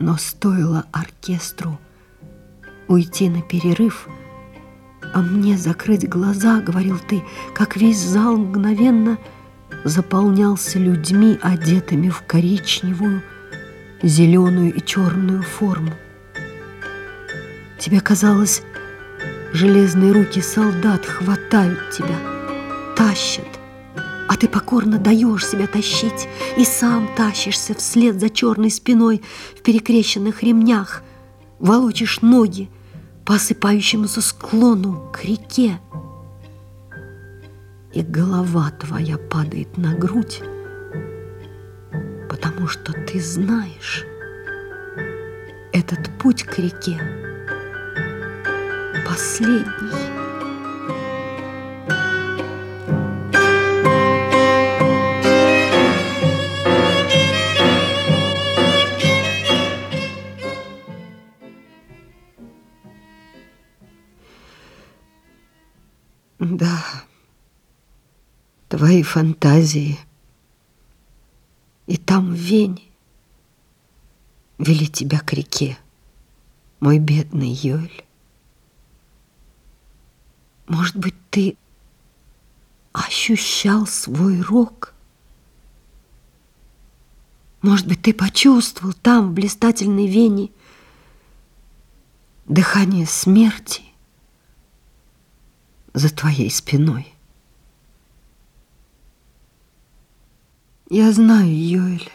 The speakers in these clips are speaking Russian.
Но стоило оркестру уйти на перерыв, а мне закрыть глаза, говорил ты, как весь зал мгновенно заполнялся людьми, одетыми в коричневую, зеленую и черную форму. Тебе казалось, железные руки солдат хватают тебя, тащат, ты покорно даешь себя тащить и сам тащишься вслед за черной спиной в перекрещенных ремнях, волочишь ноги по осыпающемуся склону к реке. И голова твоя падает на грудь, потому что ты знаешь, этот путь к реке последний. Да, твои фантазии. И там в Вене вели тебя к реке, мой бедный Йоль. Может быть, ты ощущал свой рок? Может быть, ты почувствовал там, в блистательной Вене, дыхание смерти? За твоей спиной. Я знаю, Йоэль,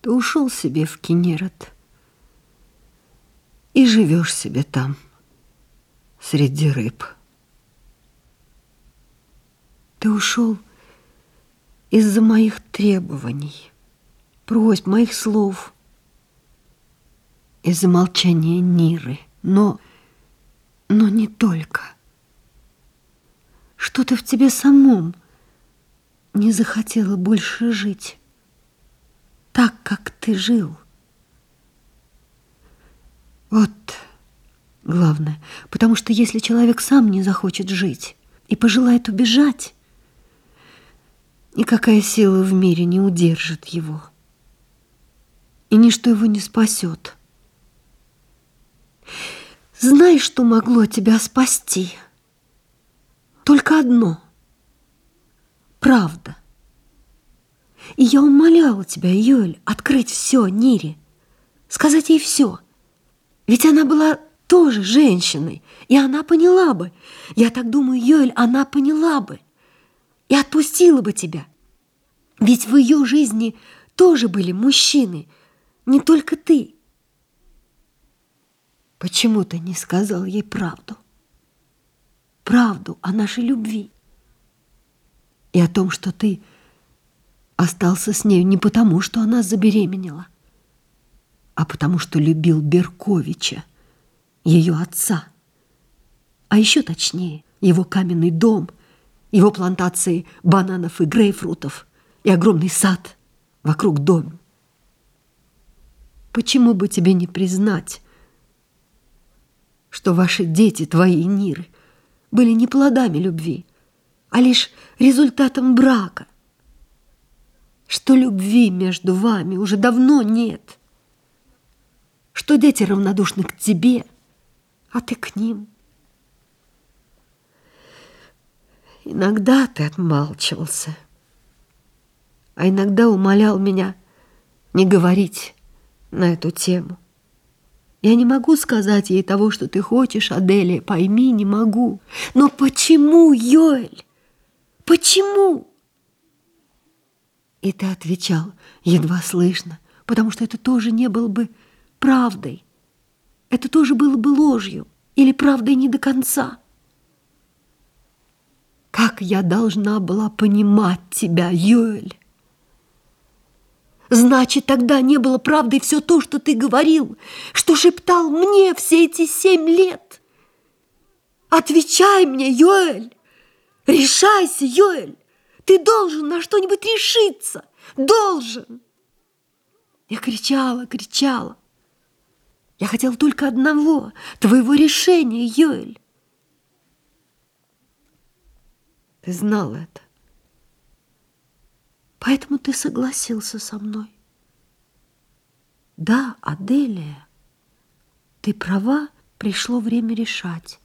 ты ушел себе в Кенерот и живешь себе там, среди рыб. Ты ушел из-за моих требований, просьб, моих слов, из-за молчания Ниры, но, но не только – что-то в тебе самом не захотело больше жить так, как ты жил. Вот главное, потому что если человек сам не захочет жить и пожелает убежать, никакая сила в мире не удержит его, и ничто его не спасет. Знаешь, что могло тебя спасти — только одно — правда. И я умоляла тебя, Юль, открыть все Нире, сказать ей все. Ведь она была тоже женщиной, и она поняла бы. Я так думаю, Юль, она поняла бы и отпустила бы тебя. Ведь в ее жизни тоже были мужчины, не только ты. Почему ты не сказал ей правду? Правду о нашей любви. И о том, что ты остался с нею не потому, что она забеременела, а потому, что любил Берковича, ее отца, а еще точнее, его каменный дом, его плантации бананов и грейпфрутов и огромный сад вокруг дома. Почему бы тебе не признать, что ваши дети, твои Ниры, были не плодами любви, а лишь результатом брака. Что любви между вами уже давно нет. Что дети равнодушны к тебе, а ты к ним. Иногда ты отмалчивался, а иногда умолял меня не говорить на эту тему. Я не могу сказать ей того, что ты хочешь, Аделия, пойми, не могу. Но почему, Йоэль? Почему? И ты отвечал едва слышно, потому что это тоже не было бы правдой. Это тоже было бы ложью или правдой не до конца. Как я должна была понимать тебя, Юэль? Значит, тогда не было правдой все то, что ты говорил, что шептал мне все эти семь лет. Отвечай мне, Йоэль! Решайся, Йоэль! Ты должен на что-нибудь решиться! Должен! Я кричала, кричала. Я хотел только одного — твоего решения, Йоэль. Ты знал это. Поэтому ты согласился со мной. Да, Аделия, ты права, пришло время решать.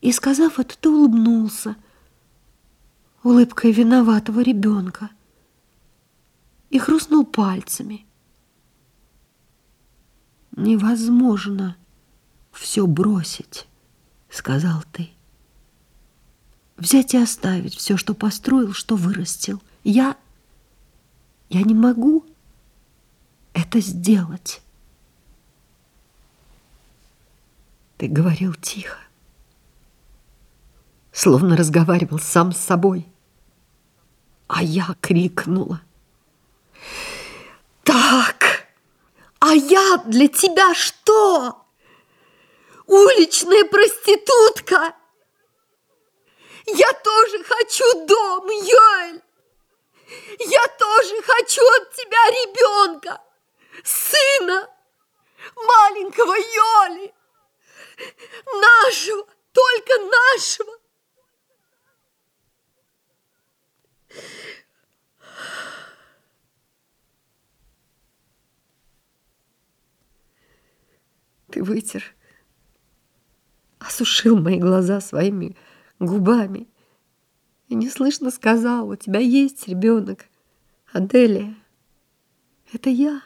И, сказав это, ты улыбнулся улыбкой виноватого ребенка и хрустнул пальцами. Невозможно все бросить, сказал ты. Взять и оставить все, что построил, что вырастил. Я... Я не могу это сделать. Ты говорил тихо, словно разговаривал сам с собой. А я крикнула. Так, а я для тебя что? Уличная проститутка? Я тоже хочу дом, Йоль! Я тоже хочу от тебя ребенка, сына, маленького Йоли, нашего, только нашего. Ты вытер, осушил мои глаза своими губами и неслышно сказал, у тебя есть ребенок, Аделия. Это я.